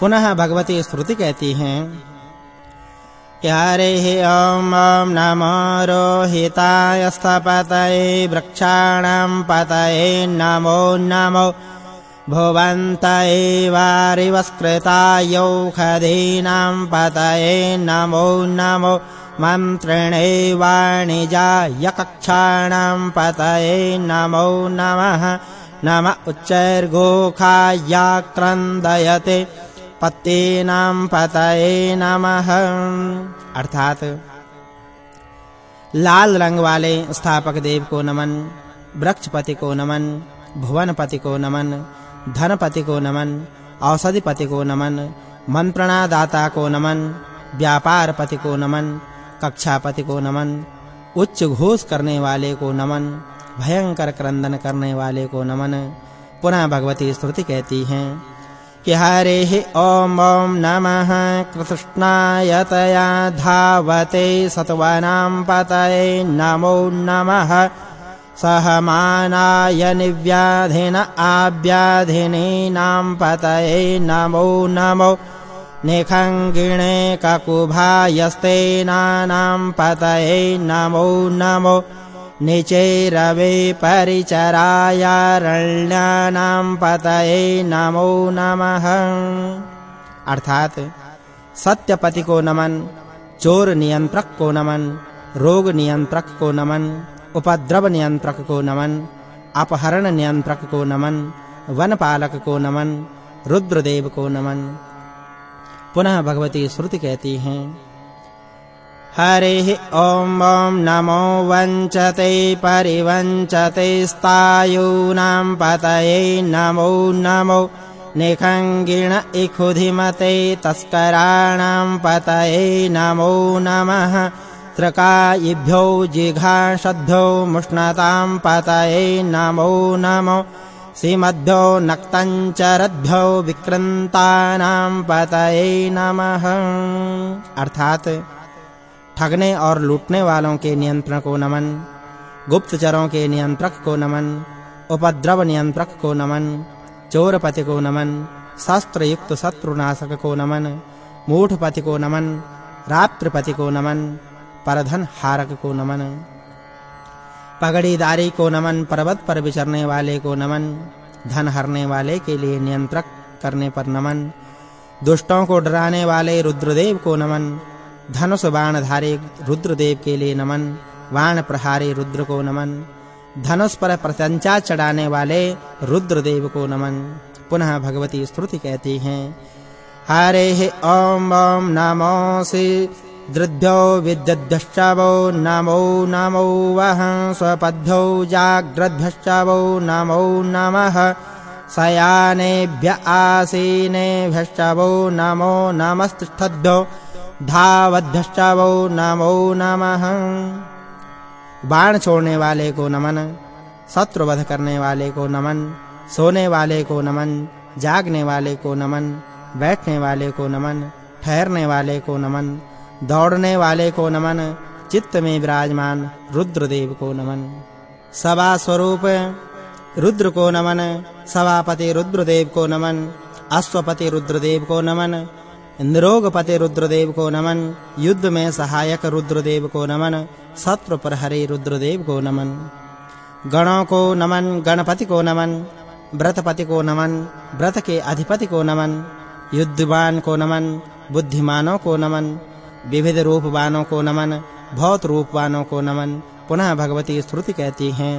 पुनः भगवती स्तुति कहती हैं। यारे ॐ ॐ नमो रोहिताय स्थपतये वृक्षाणां पतये नमो नमो। भुवन्त एवारिवस्कृतायौ खदीनां पतये नमो नमो। मन्त्रिणे वाणिजायकक्षाणां पतये नमो नमः। नम उच्चैर्गोखायाक्रन्दयते। पत्तीनां पतये नमः। अर्थात, लाल रंग वाले स्थापक देव को नमन, वृक्षपति को नमन, भुवनपति को नमन, धनपति को नमन, औषधिपति को नमन मंत्रणा दाता को नमन व्यापार पति को नमन, कक्षापति को नमन, उच्च घोष करने वाले को नमन, भयंकर क्रंदन करने वाले को नमन। पुनः भगवती स्तुति कहती हैं। हरे ओम ओम नमः कृष्णायतया धावते सत्वानां पतये नमो नमः सहमानाय निव्याधिन आव्याधिनीनां पतये नमो नमो निखङ्गिणे ककुभायस्तेनानां पतये नमो नमो निचैरवे परिचरायारण्यानां पतये नमो नमः। अर्थात सत्यपति को नमन, चोर नियंत्रक को नमन, रोग नियंत्रक को नमन, उपद्रव नियंत्रक को नमन, अपहरण नियंत्रक को नमन, वनपालक को नमन, रुद्रदेव को नमन। पुनः भगवती श्रुति कहती हैं हरिः ॐ ॐ नमो वञ्चते परिवञ्चते स्तायूनां पतये नमो नमो निखङ्गिण इखुधिमते तस्कराणां पतये नमो नमः त्रकायिभ्यो जिघाषद्भ्यो मुष्णतां पतये नमो नमो सीमद्भ्यो नक्तञ्चरद्भ्यो विक्रन्तानां पतये नमः अर्थात ठगने और लूटने वालों के नियंत्रण को नमन गुप्तचरों के नियंत्रक को नमन उपद्रव नियंत्रक को नमन चोरपति को नमन शस्त्र युक्त शत्रुनाशक को नमन मूढ़पति को नमन रात्रिपति को नमन परधन हारक को नमन पगड़ीदारी को नमन पर्वत पर विचरने वाले को नमन धन हरने वाले के लिए नियंत्रक करने पर नमन दुष्टों को डराने वाले रुद्रदेव को नमन धनुष बाणधारी रुद्रदेव के लिए नमन बाण प्रहारे रुद्र को नमन धनुष पर प्रत्यंचा चढ़ाने वाले रुद्रदेव को नमन। पुनः भगवती स्तुति कहती हैं, हरे ओम ओम नमो श्री दृभ्यो विद्यद्भ्यश्चावो नमो नमो वः स्वपद्भ्यो जाग्रद्भ्यश्चावो नमो नमः। शयानेभ्य आसीनेभ्यश्चावो नमो नमस्तिष्ठद्भ्यो धावद्भ्यश्चावो नमो नमः बाण छोड़ने वाले को नमन शत्रु वध करने वाले को नमन सोने वाले को नमन जागने वाले को नमन बैठने वाले को नमन ठहरने वाले को नमन दौड़ने वाले को नमन चित्त में विराजमान रुद्रदेव को नमन सभा स्वरूप रुद्र को नमन सभापति रुद्रदेव को नमन अश्वपति रुद्रदेव को नमन इंद्रोगपति रुद्रदेव को नमन युद्ध में सहायक रुद्रदेव को नमन शत्रु प्रहरी रुद्रदेव को नमन। गणों को नमन गणपति को नमन व्रतपति को नमन व्रत के अधिपति को नमन युद्धवान को नमन बुद्धिमानों को नमन विविध रूपवानों को नमन भौत रूपवानों को नमन, पुनः भगवती स्तुति कहती हैं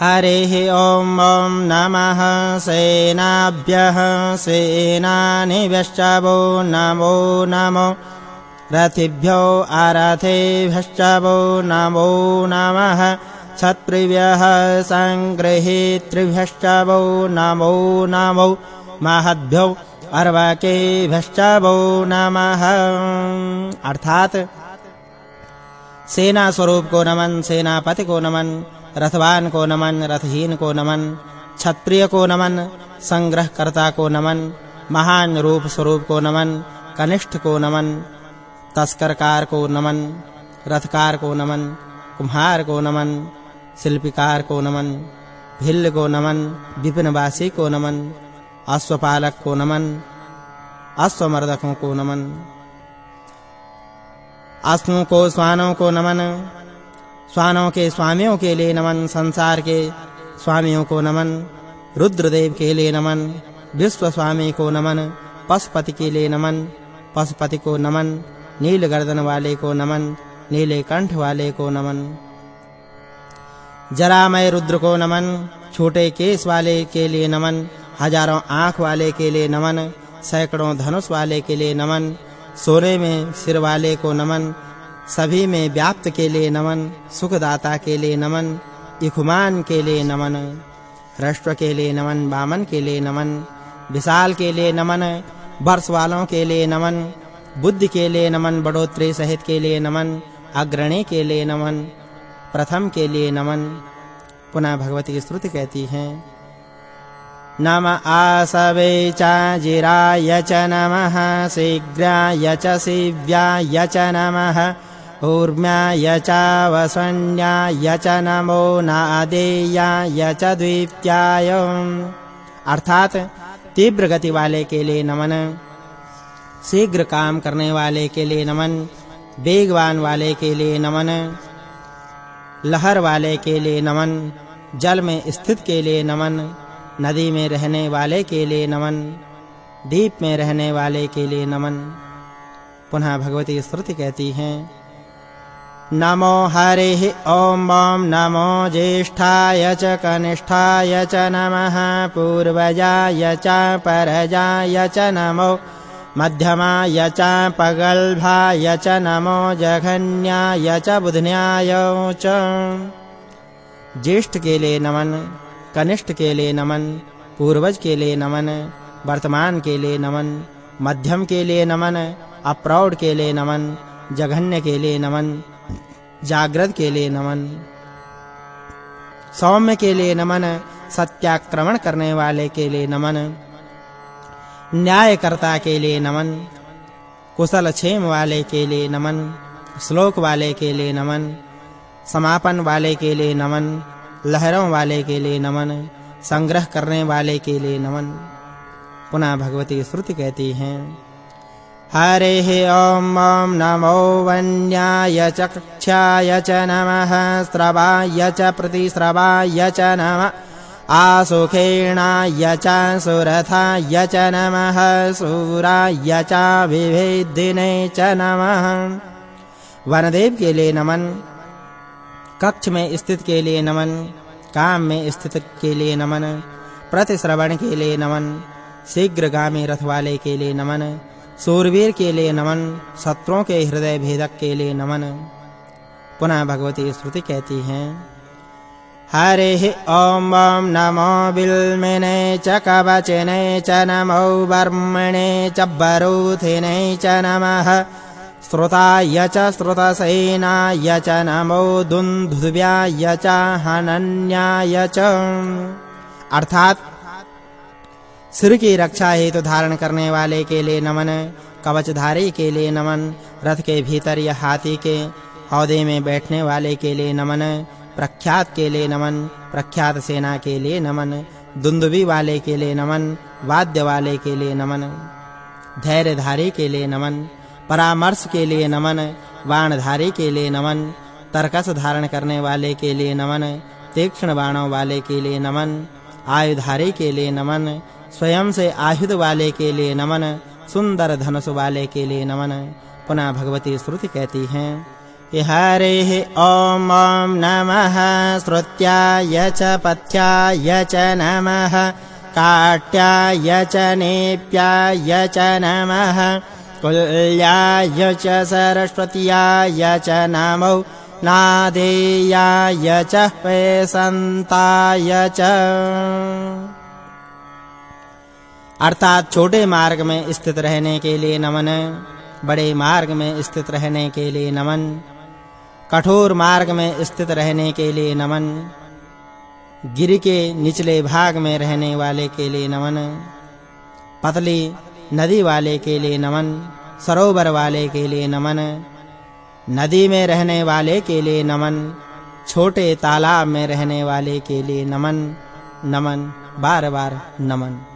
हरे ॐ ॐ नमः सेनाभ्यः सेनानिभ्यश्चावो नमो नमो रथिभ्यो आरथेभ्यश्चावो नमो नमः क्षत्रिभ्यः सङ्गृहीतृभ्यश्चावो नमो नमो महद्भ्यो अर्वाकेभ्यश्चावो नमः अर्थात सेना को नमन, सेनापति को नमन रथवान को नमन रथहीन को नमन क्षत्रिय को नमन संग्रहकर्ता को नमन महान रूप स्वरूप को नमन कनिष्ठ को नमन तस्करकार को नमन रथकार को नमन कुम्हार को नमन शिल्पकार को नमन भिल्ल को नमन विपिनवासी को नमन अश्वपालक को नमन अश्वमर्दकों को नमन अश्वों को स्वानों को नमन स्वानों के, स्वामियों के लिए नमन, संसार के स्वामियों को नमन, रुद्रदेव के लिए नमन विश्व स्वामी को नमन, पशुपति के लिए नमन, पशुपति को नमन नील गर्दन वाले को नमन, नीले कंठ वाले को नमन। जरामय रुद्र को नमन, छोटे केस वाले के लिए नमन, हज़ारों आँख वाले के लिए नमन, सैकड़ों धनुष वाले के लिए नमन, सोने में सिर वाले को नमन सभी में व्याप्त के लिए नमन सुखदाता के लिए नमन इखुमान के लिए नमन राष्ट्र के लिए नमन बामन के लिए नमन विशाल के लिए नमन वर्ष वालों के लिए नमन बुद्धि के लिए नमन बढ़ोतरी सहित के लिए नमन अग्रणी के लिए नमन प्रथम के लिए नमन पुनः भगवती की स्तुति कहती हैं नम आसवे च जिराय च नमः शीघ्राय च शिव्याय च नमः ऊर्म्याय च च नमो नादेयाय च द्वीप्त्याय अर्थात तीव्र गति वाले के लिए नमन, शीघ्र काम करने वाले के लिए नमन, वेगवान वाले के लिए नमन, लहर वाले के लिए नमन, जल में स्थित के लिए नमन, नदी में रहने वाले के लिए नमन, दीप में रहने वाले के लिए नमन। पुनः भगवती स्तुति कहती हैं नमो हरिः ॐ ॐ नमो ज्येष्ठाय च कनिष्ठाय च नमः पूर्वजाय च परजाय च नमो मध्यमाय च पगल्भाय च नमो जघन्याय च बुधन्याय च। ज्येष्ठ के लिए नमन, कनिष्ठ के लिए नमन, पूर्वज के लिए नमन, वर्तमान के लिए नमन, मध्यम के लिए नमन, अप्रौढ़ के लिए नमन, जघन्य के लिए नमन जागृत के लिए नमन। सौम्य के लिए नमन, सत्याक्रमण करने वाले के लिए नमन, न्यायकर्ता के लिए नमन, कुशल क्षेम वाले के लिए नमन, श्लोक वाले के लिए नमन, समापन वाले के लिए नमन, लहरों वाले के लिए नमन, संग्रह करने वाले के लिए नमन। पुनः भगवती श्रुति कहती हैं। हरिः ॐ ॐ नमो वन्याय च कक्षाय च नमः, स्रवाय च प्रतिस्रवाय च नमः, आसुखेणाय च सुरथाय च नमः, सूराय च विभेदिने च नमः। वनदेव के लिए नमन, कक्ष में स्थित के लिए नमन, काम में स्थित के लिए नमन, प्रतिश्रवण के लिए नमन, शीघ्रगामी रथ वाले के लिए नमन सूरवीर के लिए नमन, शत्रुओं के हृदय भेदक के लिए नमन। पुनः भगवती स्तुति कहती हैं, हरे ॐ ॐ नमो बिल्मिने च कवचने च नमो वर्मणे च बरूथिने च नमः। श्रुताय च श्रुतसेनाय च नमो दुन्दुभ्याय च हनन्याय च। अर्थात सिर की रक्षा हेतु धारण करने वाले के लिए नमन कवचधारी के लिए नमन रथ के भीतर या हाथी के हौदे में बैठने वाले के लिए नमन प्रख्यात के लिए नमन प्रख्यात सेना के लिए नमन दुंदुबी वाले के लिए नमन वाद्य वाले के लिए नमन धैर्यधारी के लिए नमन परामर्श के लिए नमन बाणधारी के लिए नमन तरकस धारण करने वाले के लिए नमन तीक्ष्ण बाणों वाले के लिए नमन आयुधारी के लिए नमन स्वयं से आयुध वाले के लिए नमन, सुंदर धनुष वाले के लिए नमन। पुनः भगवती श्रुति कहती हैं हरेः ॐ ॐ नमः, श्रुत्याय च पथ्याय च नमः, काट्याय च नेप्याय च नमः, कुल्याय च सरस्वत्याय च नमो, नादेयाय च पेसन्ताय च। अर्थात छोटे मार्ग में स्थित रहने के लिए नमन, बड़े मार्ग में स्थित रहने के लिए नमन, कठोर मार्ग में स्थित रहने के लिए नमन, गिर के निचले भाग में रहने वाले के लिए नमन, पतली नदी वाले के लिए नमन, सरोवर वाले के लिए नमन, नदी में रहने वाले के लिए नमन, छोटे तालाब में रहने वाले के लिए नमन नमन, बार-बार नमन।